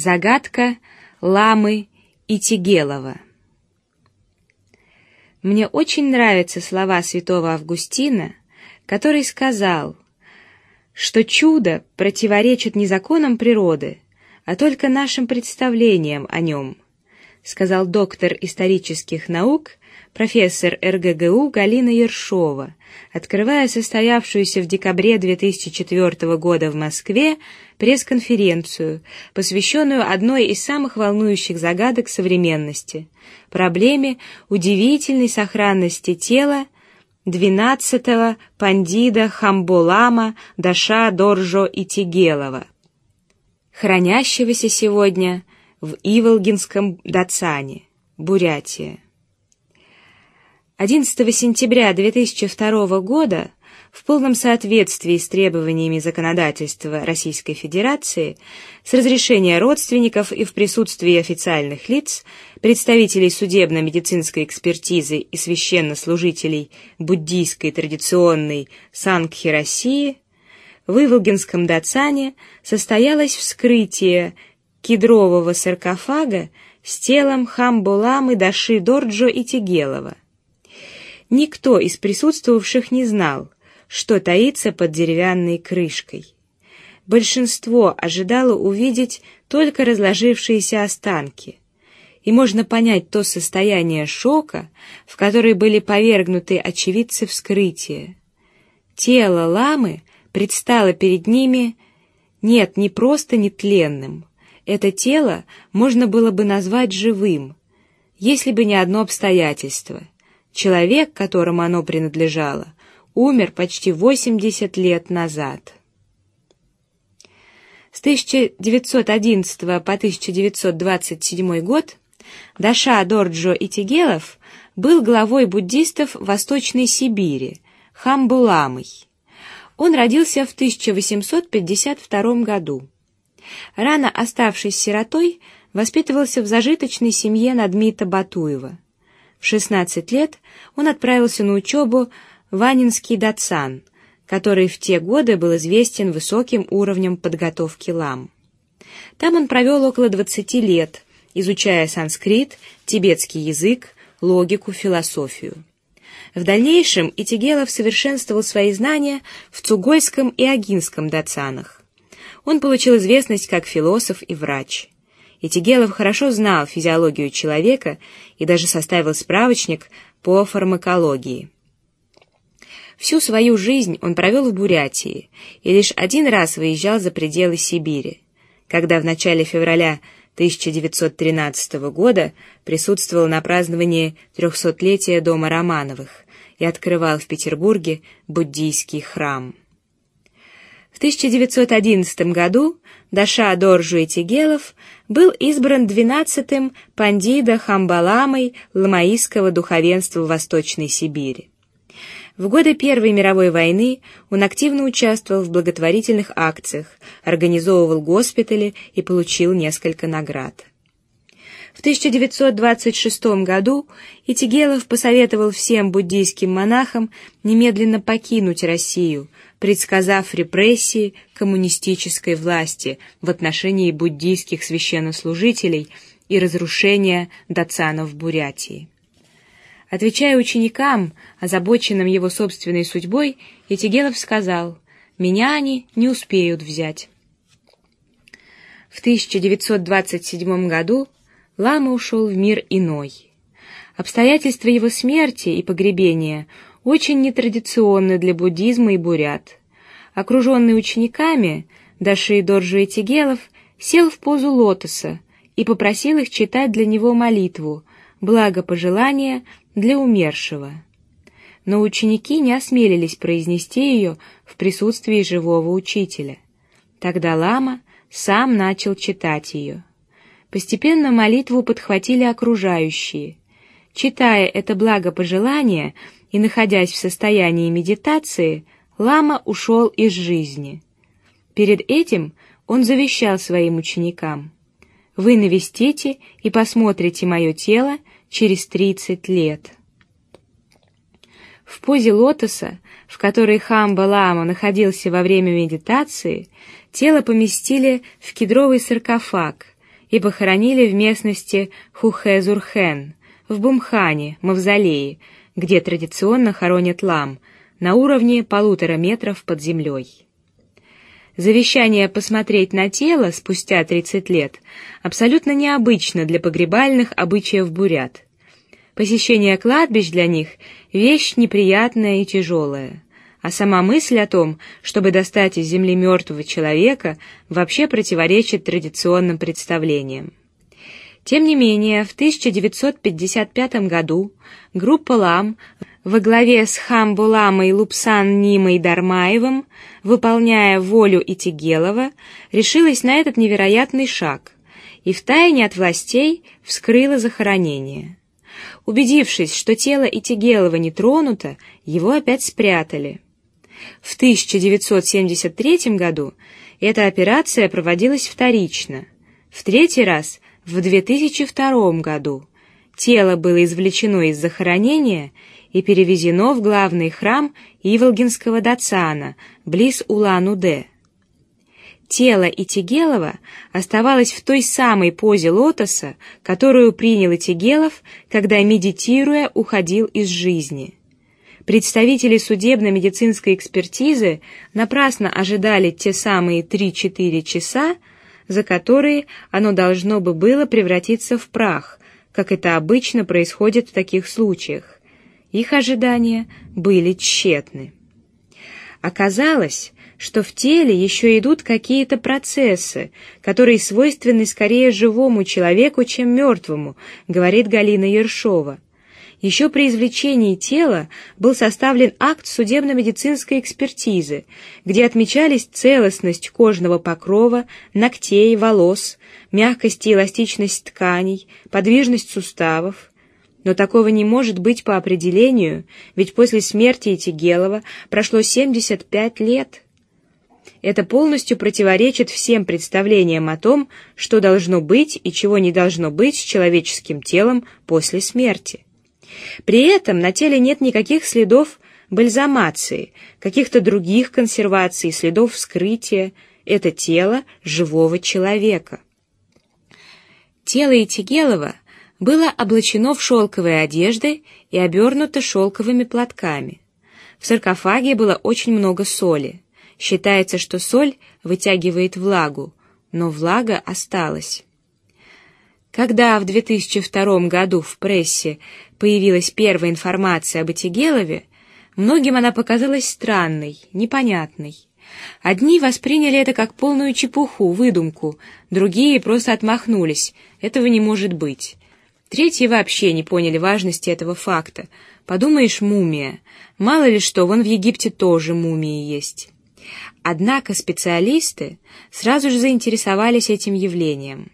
Загадка ламы Итигелова. Мне очень нравятся слова святого Августина, который сказал, что чудо противоречит не законам природы, а только нашим представлениям о нем, сказал доктор исторических наук профессор РГГУ Галина Ершова, открывая состоявшуюся в декабре 2004 года в Москве пресс-конференцию, посвященную одной из самых волнующих загадок современности — проблеме удивительной сохранности тела двенадцатого пандида Хамбулама Даша Доржо и Тигелова, хранящегося сегодня в Иволгинском Дацане, Бурятия. 11 сентября 2002 года в полном соответствии с требованиями законодательства Российской Федерации, с разрешения родственников и в присутствии официальных лиц, представителей судебно-медицинской экспертизы и священнослужителей буддийской традиционной Сангхи России, в Иволгинском Дацане состоялось вскрытие кедрового саркофага с телом Хамбуламы Даши Дорджо и Тигелова. Никто из присутствовавших не знал, что таится под деревянной крышкой. Большинство ожидало увидеть только разложившиеся останки, и можно понять то состояние шока, в которое были повергнуты очевидцы вскрытия. Тело ламы предстало перед ними нет, не просто нетленным. Это тело можно было бы назвать живым, если бы не одно обстоятельство. Человек, которому оно принадлежало, умер почти 80 лет назад. С 1911 по 1927 год Даша Дорджо Итигелов был главой буддистов Восточной Сибири, Хамбуламой. Он родился в 1852 году. Рано оставшись сиротой, воспитывался в зажиточной семье Надмита Батуева. В 16 лет он отправился на учебу в Анинский датсан, который в те годы был известен высоким уровнем подготовки лам. Там он провел около 20 лет, изучая санскрит, тибетский язык, логику, философию. В дальнейшем Итигелов совершенствовал свои знания в Цугойском и Агинском датсанах. Он получил известность как философ и врач. Итигелов хорошо знал физиологию человека и даже составил справочник по фармакологии. Всю свою жизнь он провел в Бурятии и лишь один раз выезжал за пределы Сибири, когда в начале февраля 1913 года присутствовал на праздновании трехсотлетия дома Романовых и открывал в Петербурге буддийский храм. В 1911 году Даша Доржу Тигелов был избран двенадцатым пандида Хамбаламой ламаистского духовенства в Восточной Сибири. В годы Первой мировой войны он активно участвовал в благотворительных акциях, организовывал госпитали и получил несколько наград. В 1926 году Итигелов посоветовал всем буддийским монахам немедленно покинуть Россию, предсказав репрессии коммунистической власти в отношении буддийских священнослужителей и разрушение датсанов в Бурятии. Отвечая ученикам, озабоченным его собственной судьбой, Итигелов сказал: "Меня они не успеют взять". В 1927 году Лама ушел в мир иной. Обстоятельства его смерти и погребения очень нетрадиционны для буддизма и бурят. Окруженный учениками, Даши Доржи Тигелов сел в позу лотоса и попросил их читать для него молитву, благопожелание для умершего. Но ученики не осмелились произнести ее в присутствии живого учителя. Тогда лама сам начал читать ее. Постепенно молитву подхватили окружающие. Читая это благопожелание и находясь в состоянии медитации, лама ушел из жизни. Перед этим он завещал своим ученикам: вы навестите и посмотрите мое тело через тридцать лет. В позе лотоса, в которой Хамба Лама находился во время медитации, тело поместили в кедровый саркофаг, и похоронили в местности Хухезурхен, в Бумхане, мавзолее, где традиционно хоронят лам, на уровне полутора метров под землей. Завещание посмотреть на тело спустя 30 лет абсолютно необычно для погребальных обычаев бурят. Посещение кладбищ для них вещь неприятная и тяжелая, а сама мысль о том, чтобы достать из земли мертвого человека, вообще противоречит традиционным представлениям. Тем не менее, в 1955 году группа Лам во главе с Хамбуламой Лупсан Нимой Дармаевым, выполняя волю Итигелова, решилась на этот невероятный шаг и втайне от властей вскрыла захоронение. Убедившись, что тело Итигелова не тронуто, его опять спрятали. В 1973 году эта операция проводилась вторично, в третий раз в 2002 году. Тело было извлечено из захоронения и перевезено в главный храм Иволгинского Дацана, близ Улан-Удэ. Тело Итигелова оставалось в той самой позе лотоса, которую принял Итигелов, когда медитируя уходил из жизни. Представители судебно-медицинской экспертизы напрасно ожидали те самые три-четыре часа, за которые оно должно бы было превратиться в прах, как это обычно происходит в таких случаях. Их ожидания были тщетны. Оказалось, что в теле еще идут какие-то процессы, которые свойственны скорее живому человеку, чем мертвому, говорит Галина Ершова. Еще при извлечении тела был составлен акт судебно-медицинской экспертизы, где отмечались целостность кожного покрова, ногтей, волос, мягкость и эластичность тканей, подвижность суставов, но такого не может быть по определению, ведь после смерти Этигелова прошло 75 лет. Это полностью противоречит всем представлениям о том, что должно быть и чего не должно быть с человеческим телом после смерти. При этом на теле нет никаких следов бальзамации, каких-то других консерваций, следов вскрытия. Это тело живого человека. Тело Этигелова было облачено в шелковые одежды и обернуто шелковыми платками. В саркофаге было очень много соли. Считается, что соль вытягивает влагу, но влага осталась. Когда в 2002 году в прессе появилась первая информация об Этигелове, многим она показалась странной, непонятной. Одни восприняли это как полную чепуху, выдумку, другие просто отмахнулись. Этого не может быть. Третьи вообще не поняли важности этого факта. Подумаешь, мумия. Мало ли что, вон в Египте тоже мумии есть. Однако специалисты сразу же заинтересовались этим явлением.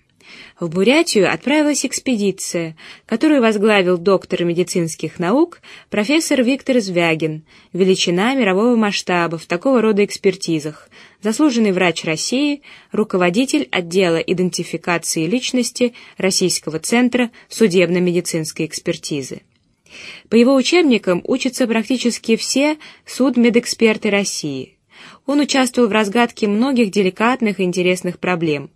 В Бурятию отправилась экспедиция, которую возглавил доктор медицинских наук профессор Виктор Звягин, величина мирового масштаба в такого рода экспертизах, заслуженный врач России, руководитель отдела идентификации личности Российского центра судебно-медицинской экспертизы. По его учебникам учатся практически все судмедэксперты России. Он участвовал в разгадке многих деликатных и интересных проблем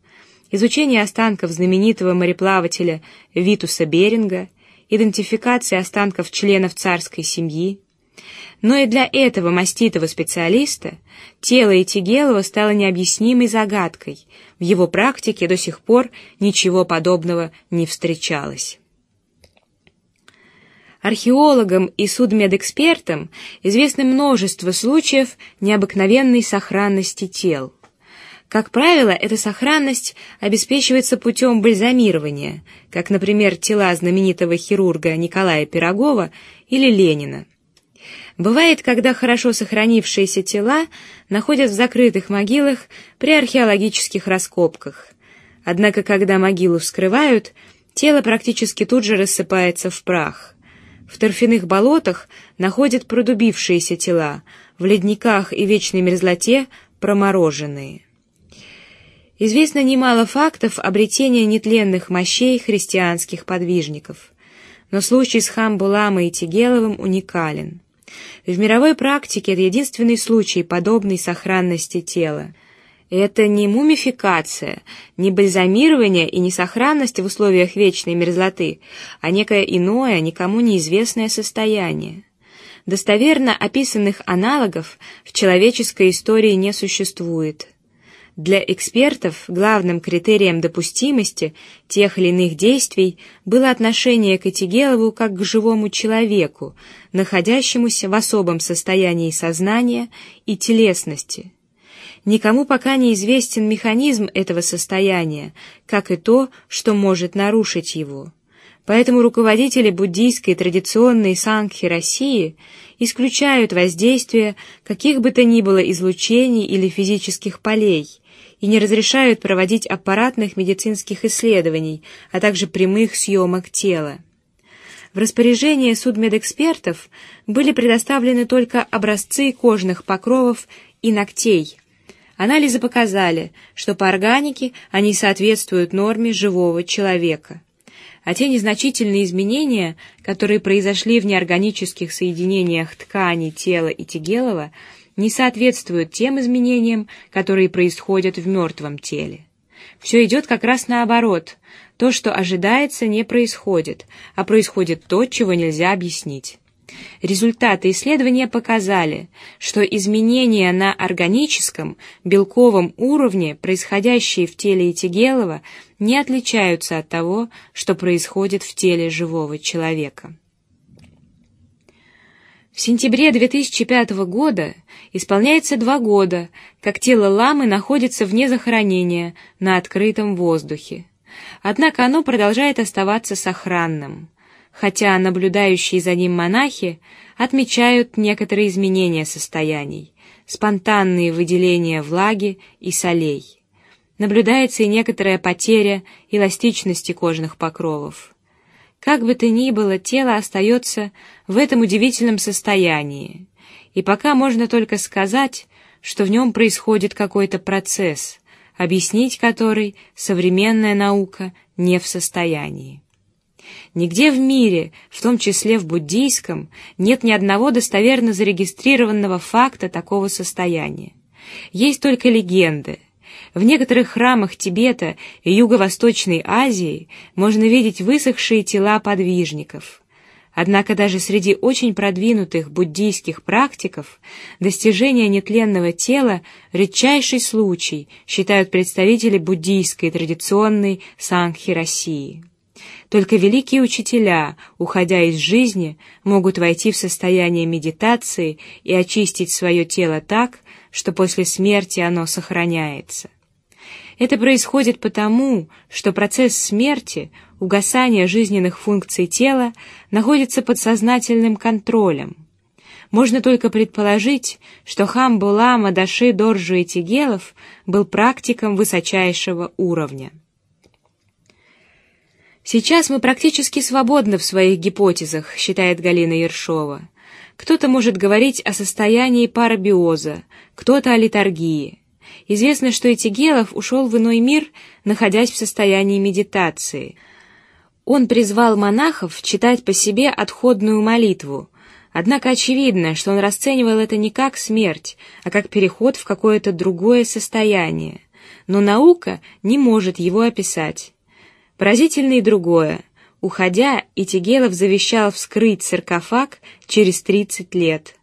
изучение останков знаменитого мореплавателя Витуса Беринга, идентификация останков членов царской семьи. Но и для этого маститого специалиста тело Этигелова стало необъяснимой загадкой. В его практике до сих пор ничего подобного не встречалось. Археологам и судмедэкспертам известно множество случаев необыкновенной сохранности тел. Как правило, эта сохранность обеспечивается путем бальзамирования, как, например, тела знаменитого хирурга Николая Пирогова или Ленина. Бывает, когда хорошо сохранившиеся тела находят в закрытых могилах при археологических раскопках. Однако, когда могилу вскрывают, тело практически тут же рассыпается в прах. В торфяных болотах находят продубившиеся тела, в ледниках и вечной мерзлоте промороженные. Известно немало фактов обретения нетленных мощей христианских подвижников, но случай с Хамбуламой и Тигеловым уникален. В мировой практике это единственный случай подобной сохранности тела. Это не мумификация, не бальзамирование и не сохранность в условиях вечной мерзлоты, а некое иное, никому неизвестное состояние. Достоверно описанных аналогов в человеческой истории не существует. Для экспертов главным критерием допустимости тех или иных действий было отношение к Этигелову как к живому человеку, находящемуся в особом состоянии сознания и телесности. Никому пока не известен механизм этого состояния, как и то, что может нарушить его. Поэтому руководители буддийской традиционной сангхи России исключают воздействие каких бы то ни было излучений или физических полей и не разрешают проводить аппаратных медицинских исследований, а также прямых съемок тела. В распоряжение судмедэкспертов были предоставлены только образцы кожных покровов и ногтей. Анализы показали, что по органике они соответствуют норме живого человека. А те незначительные изменения, которые произошли в неорганических соединениях тканей тела и тигелова, не соответствуют тем изменениям, которые происходят в мертвом теле. Все идет как раз наоборот. То, что ожидается, не происходит, а происходит то, чего нельзя объяснить. Результаты исследования показали, что изменения на органическом белковом уровне, происходящие в теле Этигелова, не отличаются от того, что происходит в теле живого человека. В сентябре 2005 года исполняется два года, как тело ламы находится вне захоронения на открытом воздухе. Однако оно продолжает оставаться сохранным хотя наблюдающие за ним монахи отмечают некоторые изменения состояний, спонтанные выделения влаги и солей. Наблюдается и некоторая потеря эластичности кожных покровов. Как бы то ни было, тело остается в этом удивительном состоянии, и пока можно только сказать, что в нем происходит какой-то процесс, объяснить который современная наука не в состоянии. Нигде в мире, в том числе в буддийском, нет ни одного достоверно зарегистрированного факта такого состояния. Есть только легенды. В некоторых храмах Тибета и Юго-Восточной Азии можно видеть высохшие тела подвижников. Однако даже среди очень продвинутых буддийских практиков достижение нетленного тела редчайший случай, считают представители буддийской традиционной сангхи России. Только великие учителя, уходя из жизни, могут войти в состояние медитации и очистить свое тело так, что после смерти оно сохраняется. Это происходит потому, что процесс смерти, угасания жизненных функций тела, находится под сознательным контролем. Можно только предположить, что Хамбулама Даши Доржу Тигелов был практиком высочайшего уровня. Сейчас мы практически свободны в своих гипотезах, считает Галина Ершова. Кто-то может говорить о состоянии парабиоза, кто-то о литургии. Известно, что Этигелов ушел в иной мир, находясь в состоянии медитации. Он призвал монахов читать по себе отходную молитву. Однако очевидно, что он расценивал это не как смерть, а как переход в какое-то другое состояние. Но наука не может его описать. Поразительно и другое. Уходя, Итигелов завещал вскрыть саркофаг через тридцать лет.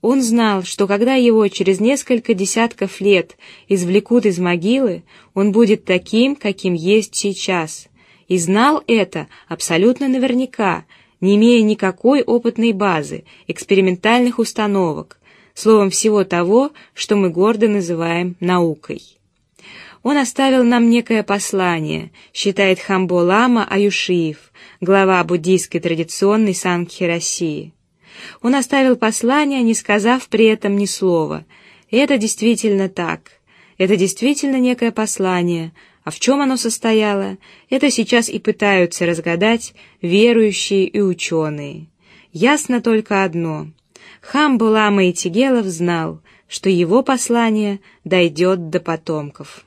Он знал, что когда его через несколько десятков лет извлекут из могилы, он будет таким, каким есть сейчас. И знал это абсолютно наверняка, не имея никакой опытной базы, экспериментальных установок, словом всего того, что мы гордо называем наукой. Он оставил нам некое послание, считает Хамбо Лама Аюшиев, глава буддийской традиционной Сангхи России. Он оставил послание, не сказав при этом ни слова. И это действительно так. Это действительно некое послание. А в чем оно состояло? Это сейчас и пытаются разгадать верующие и ученые. Ясно только одно: Хамбо Лама Итигелов знал, что его послание дойдет до потомков.